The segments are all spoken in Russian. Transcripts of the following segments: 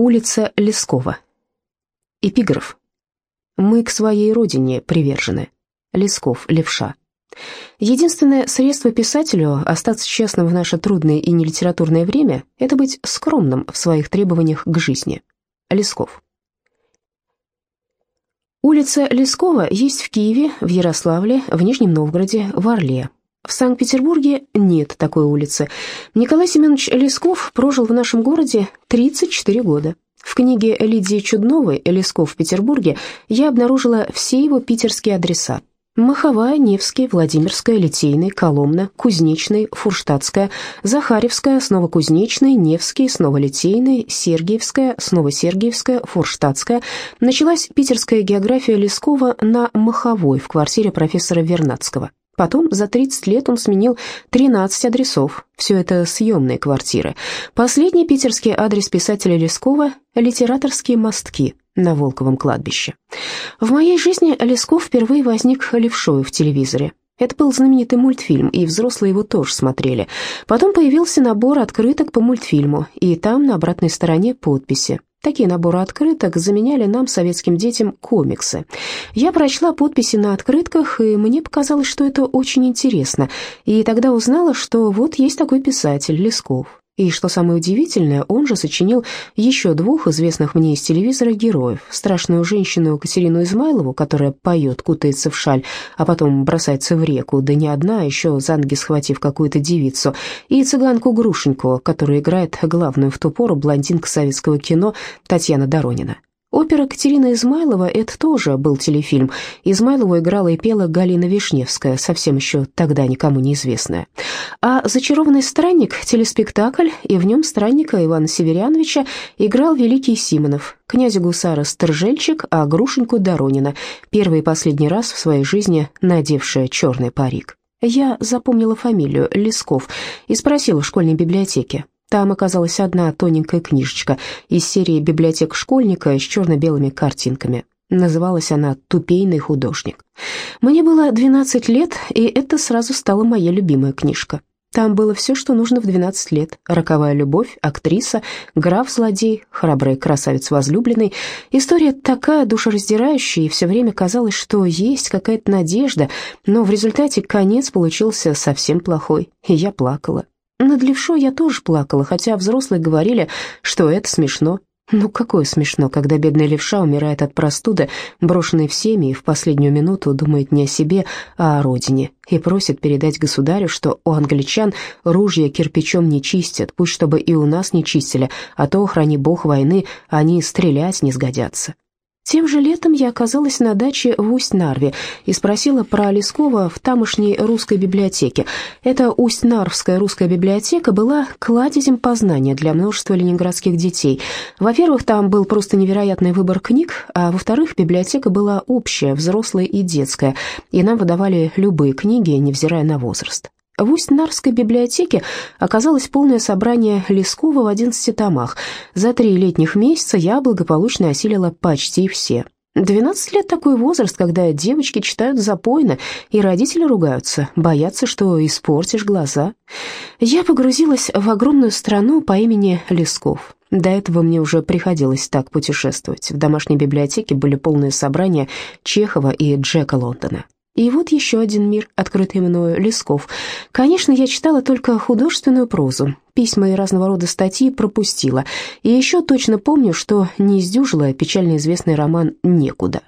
Улица Лескова. Эпиграф. «Мы к своей родине привержены». Лесков, левша. Единственное средство писателю остаться честным в наше трудное и нелитературное время – это быть скромным в своих требованиях к жизни. Лесков. Улица Лескова есть в Киеве, в Ярославле, в Нижнем Новгороде, в Орле. В Санкт-Петербурге нет такой улицы. Николай Семенович Лесков прожил в нашем городе 34 года. В книге Лидии Чудновой «Лесков в Петербурге» я обнаружила все его питерские адреса. Маховая, Невский, Владимирская, Литейный, Коломна, Кузнечный, Фурштадтская, Захаревская, снова Кузнечный, Невский, снова Литейный, Сергиевская, снова Сергиевская, Фурштадтская. Началась питерская география Лескова на Маховой в квартире профессора Вернадского. Потом за 30 лет он сменил 13 адресов. Все это съемные квартиры. Последний питерский адрес писателя Лескова – литераторские мостки на Волковом кладбище. В моей жизни Лесков впервые возник левшою в телевизоре. Это был знаменитый мультфильм, и взрослые его тоже смотрели. Потом появился набор открыток по мультфильму, и там на обратной стороне подписи Такие наборы открыток заменяли нам, советским детям, комиксы. Я прочла подписи на открытках, и мне показалось, что это очень интересно. И тогда узнала, что вот есть такой писатель, Лесков. И, что самое удивительное, он же сочинил еще двух известных мне из телевизора героев. Страшную женщину Катерину Измайлову, которая поет, кутается в шаль, а потом бросается в реку, да не одна, а еще за ноги схватив какую-то девицу, и цыганку Грушеньку, которая играет главную в ту пору блондинка советского кино Татьяна Доронина. Опера Катерина Измайлова – это тоже был телефильм. Измайлову играла и пела Галина Вишневская, совсем еще тогда никому неизвестная. А «Зачарованный странник» – телеспектакль, и в нем странника Ивана Северяновича играл Великий Симонов, князя гусара Стржельчик, а Грушеньку Доронина, первый и последний раз в своей жизни надевшая черный парик. Я запомнила фамилию Лесков и спросила в школьной библиотеке, там оказалась одна тоненькая книжечка из серии «Библиотек школьника» с черно-белыми картинками. Называлась она «Тупейный художник». Мне было 12 лет, и это сразу стала моя любимая книжка. Там было все, что нужно в 12 лет. Роковая любовь, актриса, граф-злодей, храбрый красавец-возлюбленный. История такая душераздирающая, и все время казалось, что есть какая-то надежда, но в результате конец получился совсем плохой, и я плакала. Над левшой я тоже плакала, хотя взрослые говорили, что это смешно. Ну, какое смешно, когда бедная левша умирает от простуды, брошенной всеми, и в последнюю минуту думает не о себе, а о родине, и просит передать государю, что у англичан ружья кирпичом не чистят, пусть чтобы и у нас не чистили, а то, храни бог войны, они стрелять не сгодятся. Тем же летом я оказалась на даче в Усть-Нарве и спросила про Лескова в тамошней русской библиотеке. Эта Усть-Нарвская русская библиотека была кладезем познания для множества ленинградских детей. Во-первых, там был просто невероятный выбор книг, а во-вторых, библиотека была общая, взрослая и детская, и нам выдавали любые книги, невзирая на возраст. В Усть-Нарской библиотеке оказалось полное собрание Лескова в 11 томах. За три летних месяца я благополучно осилила почти все. 12 лет такой возраст, когда девочки читают запойно, и родители ругаются, боятся, что испортишь глаза. Я погрузилась в огромную страну по имени Лесков. До этого мне уже приходилось так путешествовать. В домашней библиотеке были полные собрания Чехова и Джека Лондона. И вот еще один мир, открытый мною, Лесков. Конечно, я читала только художественную прозу, письма и разного рода статьи пропустила. И еще точно помню, что не издюжила печально известный роман «Некуда».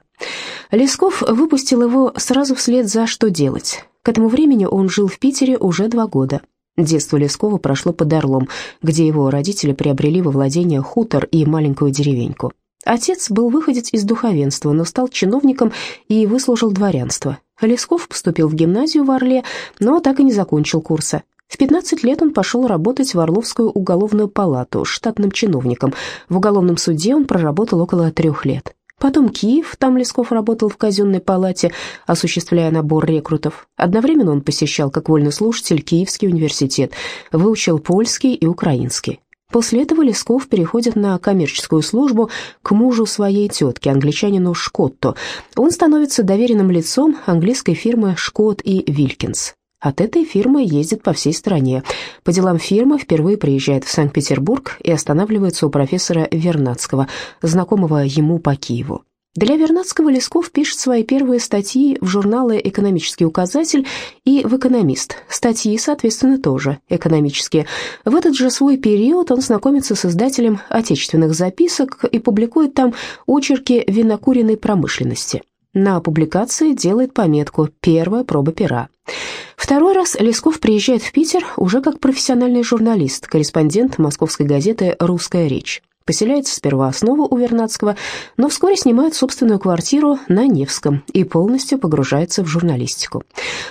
Лесков выпустил его сразу вслед за «Что делать?». К этому времени он жил в Питере уже два года. Детство Лескова прошло под Орлом, где его родители приобрели во владение хутор и маленькую деревеньку. Отец был выходец из духовенства, но стал чиновником и выслужил дворянство. Лесков поступил в гимназию в Орле, но так и не закончил курса. В 15 лет он пошел работать в Орловскую уголовную палату штатным чиновником. В уголовном суде он проработал около трех лет. Потом Киев, там Лесков работал в казенной палате, осуществляя набор рекрутов. Одновременно он посещал как вольный слушатель Киевский университет, выучил польский и украинский. После этого Лесков переходит на коммерческую службу к мужу своей тетки, англичанину Шкотту. Он становится доверенным лицом английской фирмы «Шкотт и Вилькинс». От этой фирмы ездит по всей стране. По делам фирмы впервые приезжает в Санкт-Петербург и останавливается у профессора Вернадского, знакомого ему по Киеву. Для Вернадского Лесков пишет свои первые статьи в журналы «Экономический указатель» и в «Экономист». Статьи, соответственно, тоже экономические. В этот же свой период он знакомится с издателем отечественных записок и публикует там очерки винокуренной промышленности. На публикации делает пометку «Первая проба пера». Второй раз Лесков приезжает в Питер уже как профессиональный журналист, корреспондент московской газеты «Русская речь». Поселяется сперва снова у Вернадского, но вскоре снимает собственную квартиру на Невском и полностью погружается в журналистику.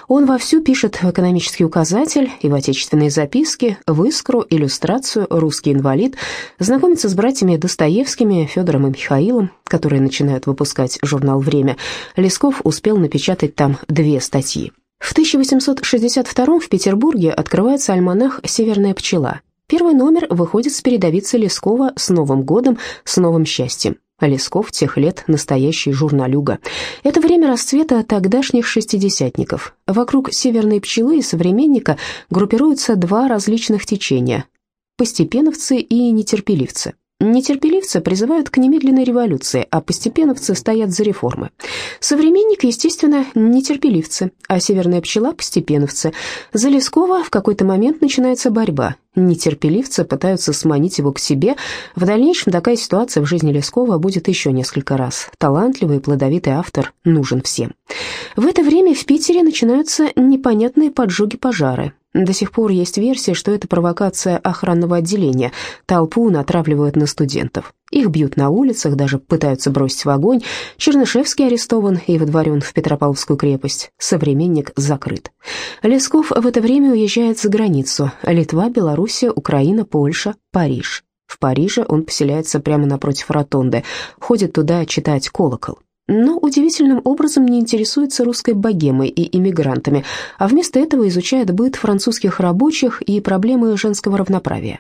Он вовсю пишет в экономический указатель и в отечественные записки, в искру, иллюстрацию, русский инвалид, знакомится с братьями Достоевскими, Федором и Михаилом, которые начинают выпускать журнал «Время». Лесков успел напечатать там две статьи. В 1862 в Петербурге открывается альманах «Северная пчела», Первый номер выходит с передовицы Лескова с Новым годом, с новым счастьем. Лесков тех лет настоящий журналюга. Это время расцвета тогдашних шестидесятников. Вокруг «Северной пчелы» и «Современника» группируются два различных течения – постепеновцы и нетерпеливцы. Нетерпеливцы призывают к немедленной революции, а постепеновцы стоят за реформы. Современник, естественно, нетерпеливцы, а северная пчела – постепеновцы. За Лескова в какой-то момент начинается борьба. Нетерпеливцы пытаются сманить его к себе. В дальнейшем такая ситуация в жизни Лескова будет еще несколько раз. Талантливый и плодовитый автор нужен всем. В это время в Питере начинаются непонятные поджоги пожары. До сих пор есть версия, что это провокация охранного отделения. Толпу натравливают на студентов. Их бьют на улицах, даже пытаются бросить в огонь. Чернышевский арестован и выдворен в Петропавловскую крепость. Современник закрыт. Лесков в это время уезжает за границу. Литва, Белоруссия, Украина, Польша, Париж. В Париже он поселяется прямо напротив ротонды, ходит туда читать колокол но удивительным образом не интересуется русской богемой и иммигрантами, а вместо этого изучает быт французских рабочих и проблемы женского равноправия.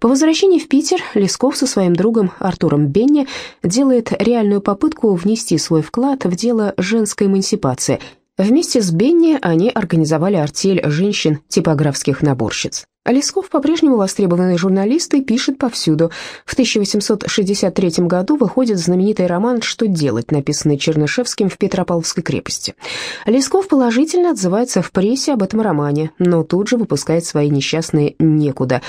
По возвращении в Питер Лесков со своим другом Артуром Бенни делает реальную попытку внести свой вклад в дело женской эмансипации. Вместе с Бенни они организовали артель женщин-типографских наборщиц. Лесков по-прежнему востребованный журналист и пишет повсюду. В 1863 году выходит знаменитый роман «Что делать», написанный Чернышевским в Петропавловской крепости. Лесков положительно отзывается в прессе об этом романе, но тут же выпускает свои несчастные «Некуда»,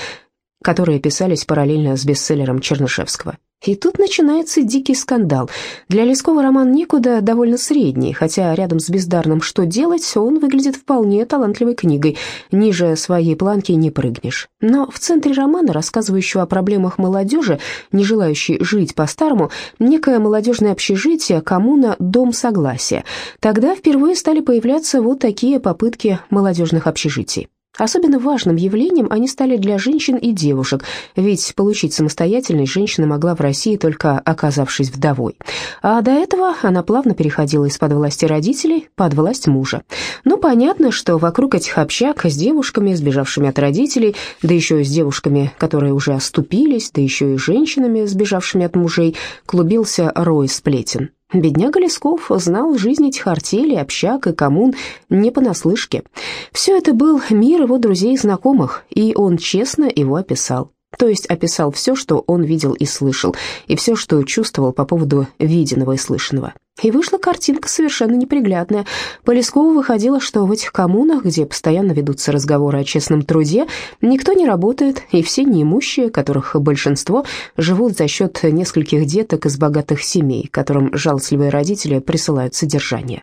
которые писались параллельно с бестселлером Чернышевского. И тут начинается дикий скандал. Для Лескова роман «Некуда» довольно средний, хотя рядом с бездарным «Что делать» он выглядит вполне талантливой книгой. Ниже своей планки не прыгнешь. Но в центре романа, рассказывающего о проблемах молодежи, не желающей жить по-старому, некое молодежное общежитие, коммуна, дом согласия. Тогда впервые стали появляться вот такие попытки молодежных общежитий. Особенно важным явлением они стали для женщин и девушек, ведь получить самостоятельность женщина могла в России только оказавшись вдовой. А до этого она плавно переходила из-под власти родителей под власть мужа. Ну, понятно, что вокруг этих общак с девушками, сбежавшими от родителей, да еще и с девушками, которые уже оступились, да еще и женщинами, сбежавшими от мужей, клубился рой сплетен. Бедняга Лесков знал жизнь этих артелей, общак и коммун не понаслышке. Все это был мир его друзей и знакомых, и он честно его описал. То есть описал все, что он видел и слышал, и все, что чувствовал по поводу виденного и слышанного. И вышла картинка совершенно неприглядная. По Лескову выходило, что в этих коммунах, где постоянно ведутся разговоры о честном труде, никто не работает, и все неимущие, которых большинство, живут за счет нескольких деток из богатых семей, которым жалостливые родители присылают содержание.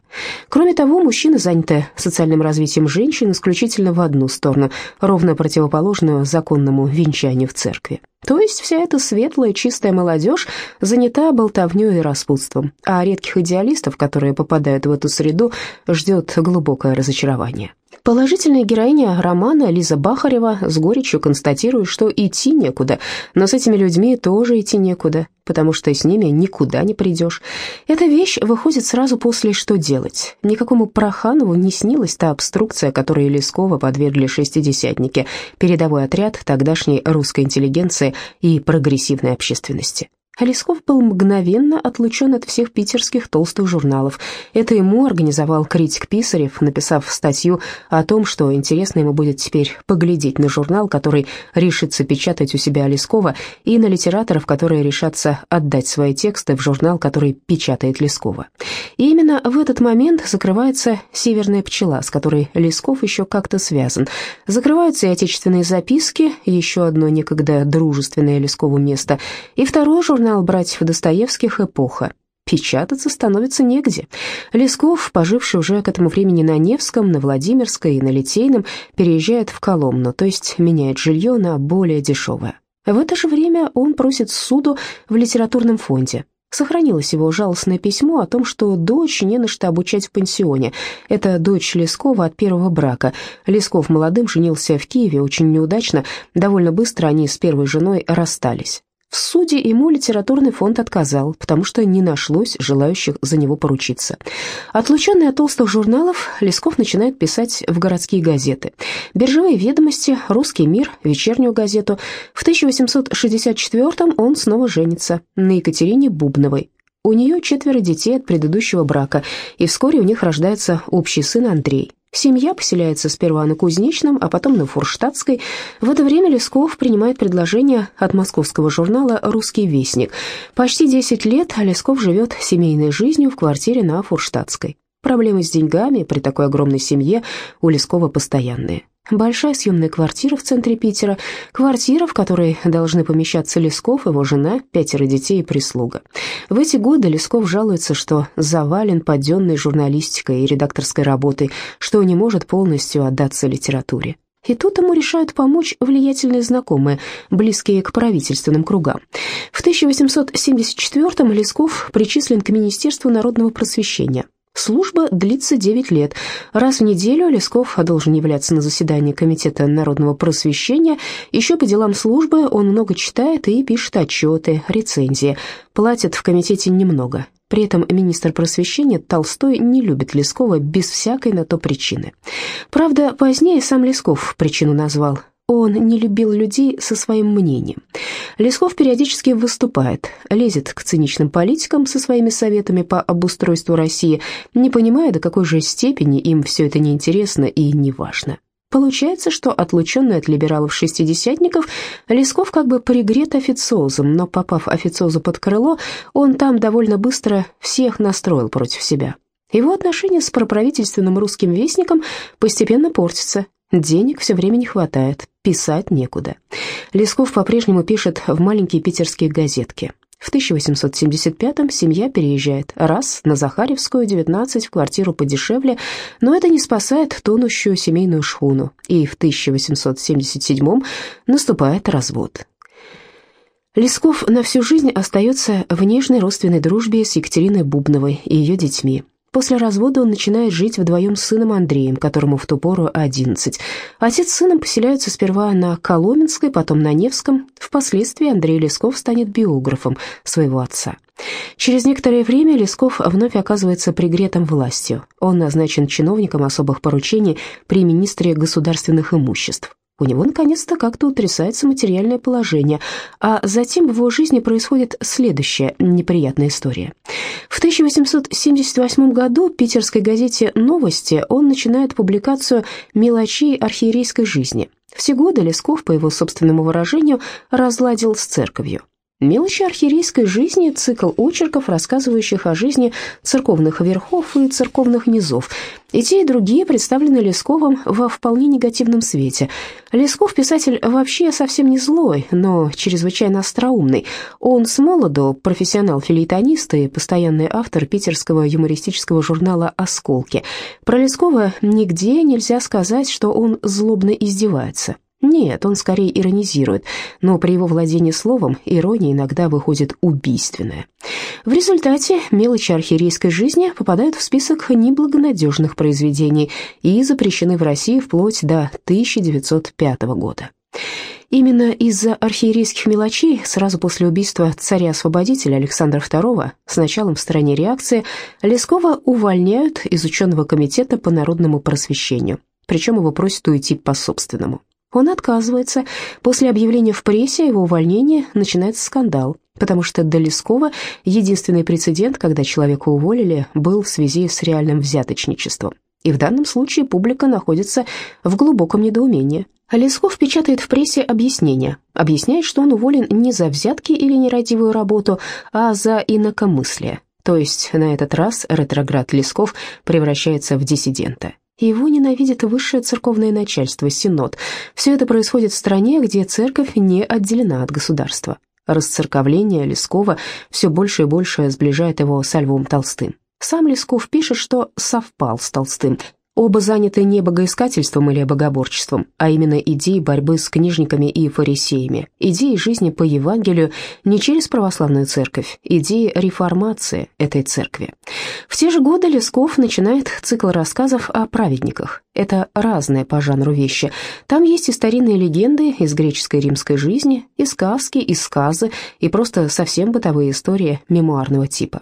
Кроме того, мужчины заняты социальным развитием женщин исключительно в одну сторону, ровно противоположную законному венчанию в церкви. То есть вся эта светлая, чистая молодежь занята болтовнёй и распутством, а редких идеалистов, которые попадают в эту среду, ждет глубокое разочарование. Положительная героиня романа Лиза Бахарева с горечью констатирует, что идти некуда, но с этими людьми тоже идти некуда, потому что с ними никуда не придешь. Эта вещь выходит сразу после «Что делать?». Никакому Проханову не снилась та обструкция, которой Лескова подвергли шестидесятники, передовой отряд тогдашней русской интеллигенции и прогрессивной общественности. Лесков был мгновенно отлучен от всех питерских толстых журналов. Это ему организовал критик Писарев, написав статью о том, что интересно ему будет теперь поглядеть на журнал, который решится печатать у себя Лескова, и на литераторов, которые решатся отдать свои тексты в журнал, который печатает Лескова. И именно в этот момент закрывается «Северная пчела», с которой Лесков еще как-то связан. Закрываются и отечественные записки, еще одно некогда дружественное Лескову место, и второй журнал журнал братьев Достоевских «Эпоха». Печататься становится негде. Лесков, поживший уже к этому времени на Невском, на Владимирской и на Литейном, переезжает в Коломну, то есть меняет жилье на более дешевое. В это же время он просит суду в литературном фонде. Сохранилось его жалостное письмо о том, что дочь не на что обучать в пансионе. Это дочь Лескова от первого брака. Лесков молодым женился в Киеве очень неудачно. Довольно быстро они с первой женой расстались. В суде ему литературный фонд отказал, потому что не нашлось желающих за него поручиться. Отлученный от толстых журналов, Лесков начинает писать в городские газеты. «Биржевые ведомости», «Русский мир», «Вечернюю газету». В 1864-м он снова женится на Екатерине Бубновой. У нее четверо детей от предыдущего брака, и вскоре у них рождается общий сын Андрей. Семья поселяется сперва на Кузнечном, а потом на Фурштадтской. В это время Лесков принимает предложение от московского журнала «Русский вестник». Почти 10 лет Лесков живет семейной жизнью в квартире на Фурштадтской. Проблемы с деньгами при такой огромной семье у Лескова постоянные. Большая съемная квартира в центре Питера, квартира, в которой должны помещаться Лесков, его жена, пятеро детей и прислуга. В эти годы Лесков жалуется, что завален подденной журналистикой и редакторской работой, что не может полностью отдаться литературе. И тут ему решают помочь влиятельные знакомые, близкие к правительственным кругам. В 1874-м Лесков причислен к Министерству народного просвещения. Служба длится 9 лет. Раз в неделю Лесков должен являться на заседании Комитета народного просвещения. Еще по делам службы он много читает и пишет отчеты, рецензии. Платят в комитете немного. При этом министр просвещения Толстой не любит Лескова без всякой на то причины. Правда, позднее сам Лесков причину назвал – он не любил людей со своим мнением. Лесков периодически выступает, лезет к циничным политикам со своими советами по обустройству России, не понимая, до какой же степени им все это неинтересно и неважно. Получается, что отлученный от либералов-шестидесятников, Лесков как бы пригрет официозом, но попав официозу под крыло, он там довольно быстро всех настроил против себя. Его отношения с проправительственным русским вестником постепенно портятся, денег все время не хватает, писать некуда. Лесков по-прежнему пишет в маленькие питерские газетки. В 1875-м семья переезжает раз на Захаревскую, 19, в квартиру подешевле, но это не спасает тонущую семейную шхуну, и в 1877-м наступает развод. Лесков на всю жизнь остается в нежной родственной дружбе с Екатериной Бубновой и ее детьми. После развода он начинает жить вдвоем с сыном Андреем, которому в ту пору 11. Отец с сыном поселяются сперва на Коломенской, потом на Невском. Впоследствии Андрей Лесков станет биографом своего отца. Через некоторое время Лесков вновь оказывается пригретым властью. Он назначен чиновником особых поручений при министре государственных имуществ. У него наконец-то как-то утрясается материальное положение, а затем в его жизни происходит следующая неприятная история. В 1878 году в питерской газете «Новости» он начинает публикацию «Мелочей архиерейской жизни». Все годы Лесков, по его собственному выражению, разладил с церковью. Мелочи архиерейской жизни – цикл очерков, рассказывающих о жизни церковных верхов и церковных низов. И те, и другие представлены Лесковым во вполне негативном свете. Лесков – писатель вообще совсем не злой, но чрезвычайно остроумный. Он с молоду профессионал-филейтонист и постоянный автор питерского юмористического журнала «Осколки». Про Лескова нигде нельзя сказать, что он злобно издевается. Нет, он скорее иронизирует, но при его владении словом ирония иногда выходит убийственная. В результате мелочи архиерейской жизни попадают в список неблагонадежных произведений и запрещены в России вплоть до 1905 года. Именно из-за архиерейских мелочей сразу после убийства царя-освободителя Александра II с началом в стране реакции Лескова увольняют из ученого комитета по народному просвещению, причем его просят уйти по собственному. Он отказывается. После объявления в прессе о его увольнении начинается скандал, потому что до Лескова единственный прецедент, когда человека уволили, был в связи с реальным взяточничеством. И в данном случае публика находится в глубоком недоумении. Лесков печатает в прессе объяснение. Объясняет, что он уволен не за взятки или нерадивую работу, а за инакомыслие. То есть на этот раз ретроград Лесков превращается в диссидента. Его ненавидит высшее церковное начальство, Синод. Все это происходит в стране, где церковь не отделена от государства. Расцерковление Лескова все больше и больше сближает его со Львом Толстым. Сам Лесков пишет, что совпал с Толстым – Оба заняты не богоискательством или богоборчеством, а именно идеей борьбы с книжниками и фарисеями, идеей жизни по Евангелию не через православную церковь, идеей реформации этой церкви. В те же годы Лесков начинает цикл рассказов о праведниках. Это разные по жанру вещи. Там есть и старинные легенды из греческой и римской жизни, и сказки, и сказы, и просто совсем бытовые истории мемуарного типа.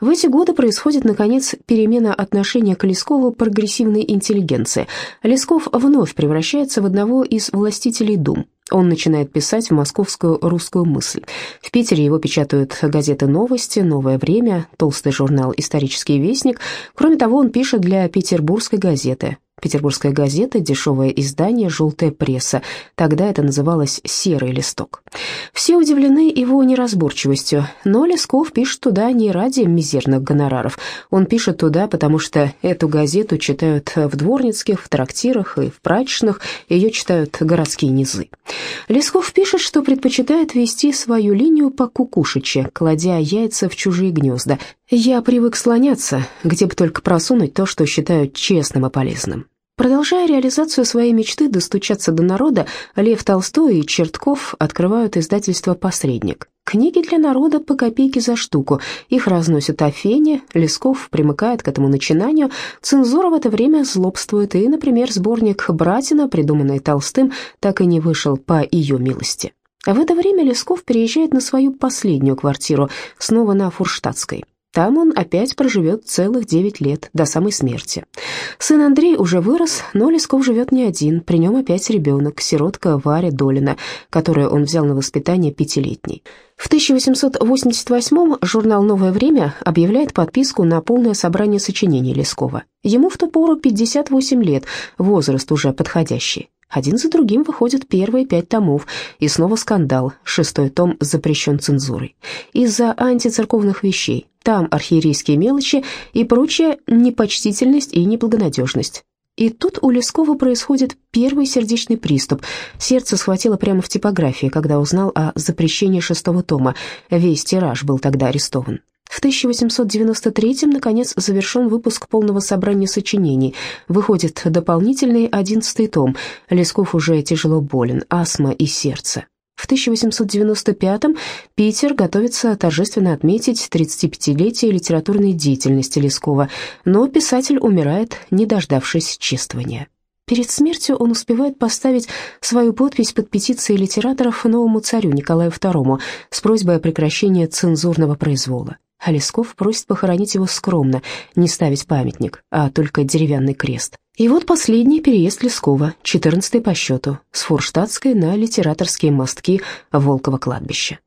В эти годы происходит, наконец, перемена отношения к Лескову прогрессивной интеллигенции. Лесков вновь превращается в одного из властителей дум. Он начинает писать в московскую русскую мысль. В Питере его печатают газеты «Новости», «Новое время», толстый журнал «Исторический вестник». Кроме того, он пишет для петербургской газеты Петербургская газета, дешевое издание, желтая пресса. Тогда это называлось «серый листок». Все удивлены его неразборчивостью, но Лесков пишет туда не ради мизерных гонораров. Он пишет туда, потому что эту газету читают в дворницких, в трактирах и в прачечных, ее читают городские низы. Лесков пишет, что предпочитает вести свою линию по кукушече, кладя яйца в чужие гнезда. «Я привык слоняться, где бы только просунуть то, что считаю честным и полезным». Продолжая реализацию своей мечты достучаться до народа, Лев Толстой и Чертков открывают издательство «Посредник». Книги для народа по копейке за штуку. Их разносят Афене, Лесков примыкает к этому начинанию. Цензура в это время злобствует, и, например, сборник «Братина», придуманный Толстым, так и не вышел по ее милости. В это время Лесков переезжает на свою последнюю квартиру, снова на Фурштадтской. Там он опять проживет целых девять лет, до самой смерти. Сын Андрей уже вырос, но Лесков живет не один, при нем опять ребенок, сиротка Варя Долина, которую он взял на воспитание пятилетней. В 1888-м журнал «Новое время» объявляет подписку на полное собрание сочинений Лескова. Ему в ту пору 58 лет, возраст уже подходящий. Один за другим выходят первые пять томов, и снова скандал, шестой том запрещен цензурой. Из-за антицерковных вещей, там архиерейские мелочи и прочая непочтительность и неблагонадежность. И тут у Лескова происходит первый сердечный приступ. Сердце схватило прямо в типографии, когда узнал о запрещении шестого тома. Весь тираж был тогда арестован. В 1893-м, наконец, завершен выпуск полного собрания сочинений. Выходит дополнительный одиннадцатый том. Лесков уже тяжело болен, астма и сердце. В 1895-м Питер готовится торжественно отметить 35-летие литературной деятельности Лескова, но писатель умирает, не дождавшись чествования. Перед смертью он успевает поставить свою подпись под петицией литераторов новому царю Николаю II с просьбой о прекращении цензурного произвола а Лесков просит похоронить его скромно, не ставить памятник, а только деревянный крест. И вот последний переезд Лескова, четырнадцатый по счету, с Фурштадтской на литераторские мостки Волкова кладбища.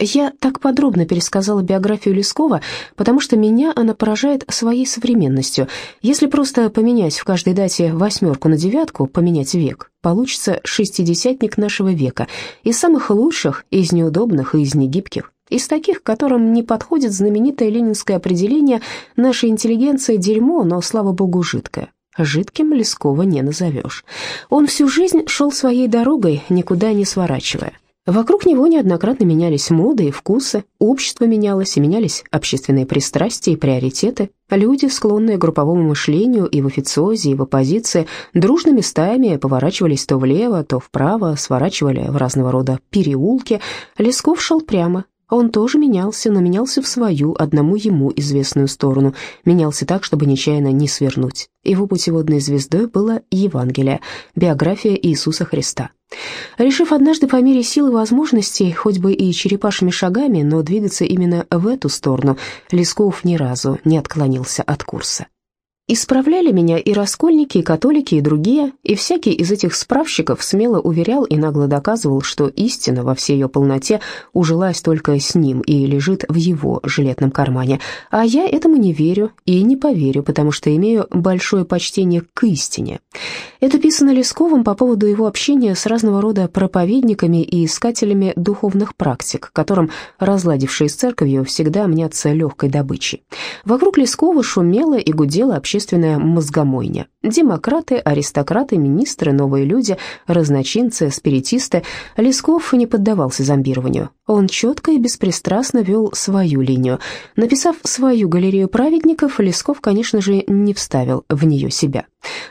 Я так подробно пересказала биографию Лескова, потому что меня она поражает своей современностью. Если просто поменять в каждой дате восьмерку на девятку, поменять век, получится шестидесятник нашего века, из самых лучших, из неудобных и из негибких. Из таких, которым не подходит знаменитое ленинское определение «наша интеллигенция – дерьмо, но, слава богу, жидкое». Жидким Лескова не назовешь. Он всю жизнь шел своей дорогой, никуда не сворачивая. Вокруг него неоднократно менялись моды и вкусы, общество менялось и менялись общественные пристрастия и приоритеты. Люди, склонные к групповому мышлению и в официозе, и в оппозиции, дружными стаями поворачивались то влево, то вправо, сворачивали в разного рода переулки. Лесков шел прямо, он тоже менялся, но менялся в свою, одному ему известную сторону. Менялся так, чтобы нечаянно не свернуть. Его путеводной звездой было Евангелие, биография Иисуса Христа. Решив однажды по мере сил и возможностей, хоть бы и черепашьими шагами, но двигаться именно в эту сторону, Лесков ни разу не отклонился от курса. Исправляли меня и раскольники, и католики, и другие, и всякий из этих справщиков смело уверял и нагло доказывал, что истина во всей ее полноте ужилась только с ним и лежит в его жилетном кармане. А я этому не верю и не поверю, потому что имею большое почтение к истине. Это писано Лесковым по поводу его общения с разного рода проповедниками и искателями духовных практик, которым, разладившие с церковью, всегда мнятся легкой добычей. Вокруг Лескова шумело и гудело общение общественная мозгомойня. Демократы, аристократы, министры, новые люди, разночинцы, спиритисты. Лесков не поддавался зомбированию. Он четко и беспристрастно вел свою линию. Написав свою галерею праведников, Лесков, конечно же, не вставил в нее себя.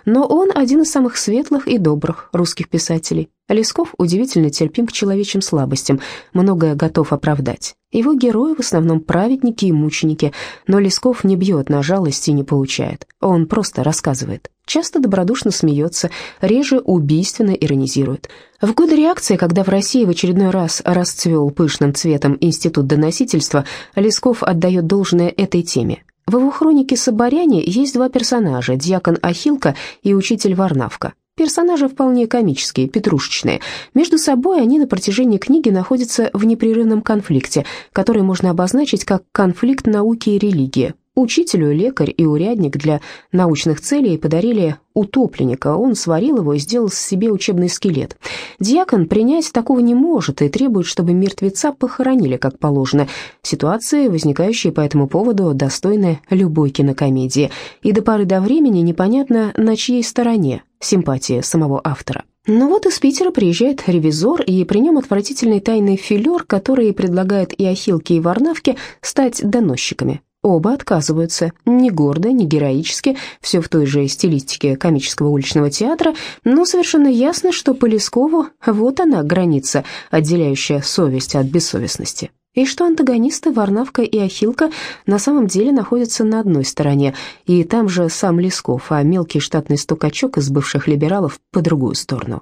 Но он один из самых светлых и добрых русских писателей. Лесков удивительно терпим к человечьим слабостям, многое готов оправдать. Его герои в основном праведники и мученики, но Лесков не бьет на жалость и не получает. Он просто рассказывает. Часто добродушно смеется, реже убийственно иронизирует. В годы реакции, когда в России в очередной раз расцвел пышным цветом институт доносительства, Лесков отдает должное этой теме. В его хронике «Соборяне» есть два персонажа – дьякон Ахилка и учитель Варнавка. Персонажи вполне комические, петрушечные. Между собой они на протяжении книги находятся в непрерывном конфликте, который можно обозначить как конфликт науки и религии. Учителю лекарь и урядник для научных целей подарили утопленника. Он сварил его и сделал себе учебный скелет. Диакон принять такого не может и требует, чтобы мертвеца похоронили как положено. Ситуации, возникающие по этому поводу, достойны любой кинокомедии. И до поры до времени непонятно, на чьей стороне симпатия самого автора. Ну вот из Питера приезжает ревизор, и при нем отвратительный тайный филер, который предлагает и Ахилке, и Варнавке стать доносчиками. Оба отказываются, не гордо, не героически, все в той же стилистике комического уличного театра, но совершенно ясно, что по Лескову вот она граница, отделяющая совесть от бессовестности. И что антагонисты Варнавка и Ахилка на самом деле находятся на одной стороне, и там же сам Лесков, а мелкий штатный стукачок из бывших либералов по другую сторону.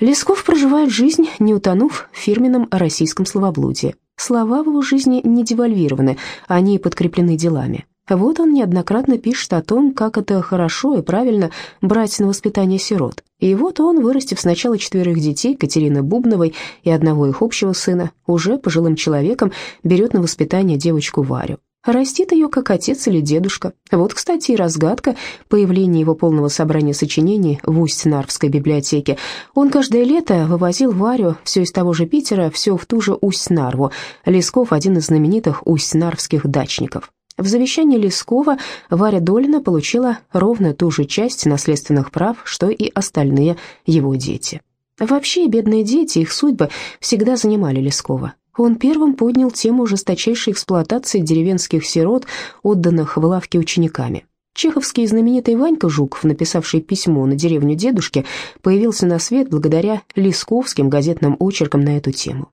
Лесков проживает жизнь, не утонув в фирменном российском словоблудии. Слова в его жизни не девальвированы, они подкреплены делами. Вот он неоднократно пишет о том, как это хорошо и правильно брать на воспитание сирот. И вот он, вырастив сначала четверых детей, Катерины Бубновой и одного их общего сына, уже пожилым человеком берет на воспитание девочку Варю. Растит ее как отец или дедушка. Вот, кстати, и разгадка появления его полного собрания сочинений в Усть-Нарвской библиотеке. Он каждое лето вывозил Варю все из того же Питера, все в ту же Усть-Нарву. Лесков – один из знаменитых усть-нарвских дачников. В завещании Лескова Варя Долина получила ровно ту же часть наследственных прав, что и остальные его дети. Вообще, бедные дети, их судьбы всегда занимали Лескова. Он первым поднял тему жесточайшей эксплуатации деревенских сирот, отданных в лавке учениками. Чеховский знаменитый Ванька Жуков, написавший письмо на деревню дедушки, появился на свет благодаря лесковским газетным очеркам на эту тему.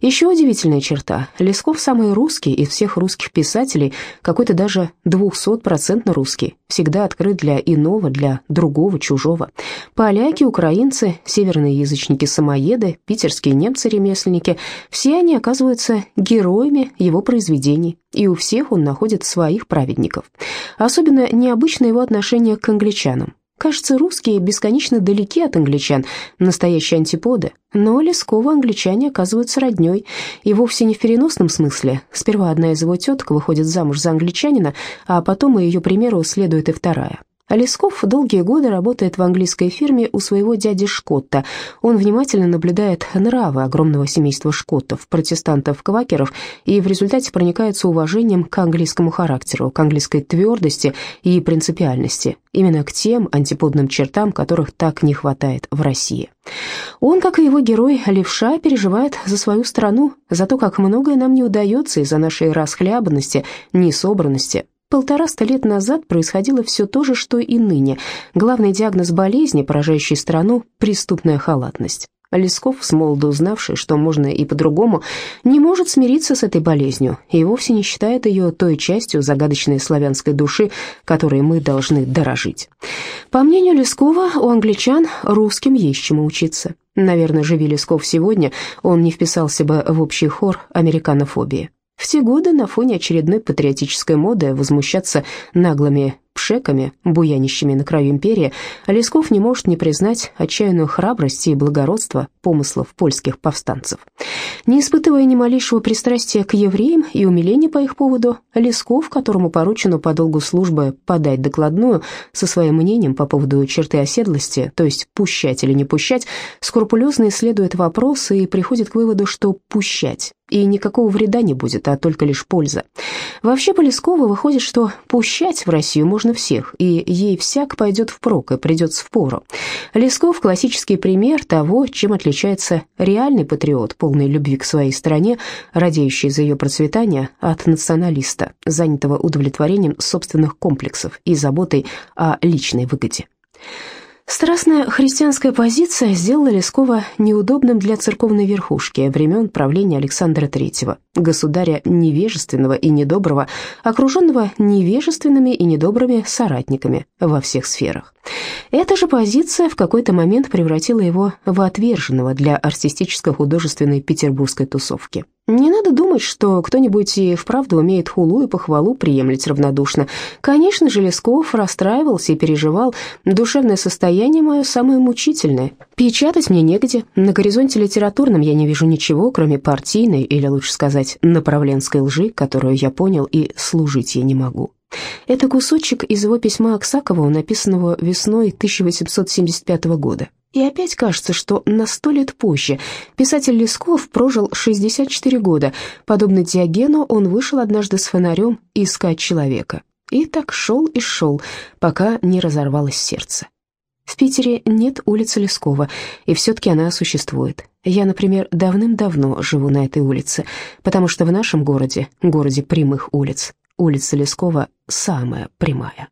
Еще удивительная черта. Лесков самый русский из всех русских писателей, какой-то даже двухсотпроцентно русский, всегда открыт для иного, для другого, чужого. Поляки, украинцы, северные язычники-самоеды, питерские немцы-ремесленники – все они оказываются героями его произведений, и у всех он находит своих праведников. Особенно необычно его отношение к англичанам. Кажется, русские бесконечно далеки от англичан, настоящие антиподы, но Лескова англичане оказываются родней, и вовсе не в переносном смысле. Сперва одна из его теток выходит замуж за англичанина, а потом и ее примеру следует и вторая. А Лесков долгие годы работает в английской фирме у своего дяди Шкотта. Он внимательно наблюдает нравы огромного семейства Шкоттов, протестантов-квакеров, и в результате проникается уважением к английскому характеру, к английской твердости и принципиальности, именно к тем антиподным чертам, которых так не хватает в России. Он, как и его герой, левша, переживает за свою страну, за то, как многое нам не удается из-за нашей расхлябанности, несобранности, Полтораста лет назад происходило все то же, что и ныне. Главный диагноз болезни, поражающей страну – преступная халатность. Лесков, с молоду узнавший, что можно и по-другому, не может смириться с этой болезнью и вовсе не считает ее той частью загадочной славянской души, которой мы должны дорожить. По мнению Лескова, у англичан русским есть чему учиться. Наверное, живи Лесков сегодня, он не вписался бы в общий хор американофобии. В те годы на фоне очередной патриотической моды возмущаться наглыми пшеками, буянищами на краю империи, Лесков не может не признать отчаянную храбрость и благородство помыслов польских повстанцев. Не испытывая ни малейшего пристрастия к евреям и умиления по их поводу, Лесков, которому поручено по долгу службы подать докладную со своим мнением по поводу черты оседлости, то есть пущать или не пущать, скрупулезно исследует вопрос и приходит к выводу, что пущать и никакого вреда не будет, а только лишь польза. Вообще по Лескову выходит, что пущать в Россию можно всех, и ей всяк пойдет впрок и придется впору. Лесков – классический пример того, чем отличается реальный патриот, полный любви к своей стране, радеющий за ее процветание, от националиста, занятого удовлетворением собственных комплексов и заботой о личной выгоде. Страстная христианская позиция сделала Лескова неудобным для церковной верхушки времен правления Александра III, государя невежественного и недоброго, окруженного невежественными и недобрыми соратниками во всех сферах. Эта же позиция в какой-то момент превратила его в отверженного для артистическо-художественной петербургской тусовки. Не надо думать, что кто-нибудь и вправду умеет хулу и похвалу приемлять равнодушно. Конечно же, Лесков расстраивался и переживал. Душевное состояние мое самое мучительное. Печатать мне негде. На горизонте литературном я не вижу ничего, кроме партийной, или лучше сказать, направленской лжи, которую я понял и служить я не могу. Это кусочек из его письма Аксакову, написанного весной 1875 года. И опять кажется, что на сто лет позже писатель Лесков прожил 64 года. Подобно Диогену, он вышел однажды с фонарем искать человека. И так шел и шел, пока не разорвалось сердце. В Питере нет улицы Лескова, и все-таки она существует. Я, например, давным-давно живу на этой улице, потому что в нашем городе, городе прямых улиц, улица Лескова самая прямая.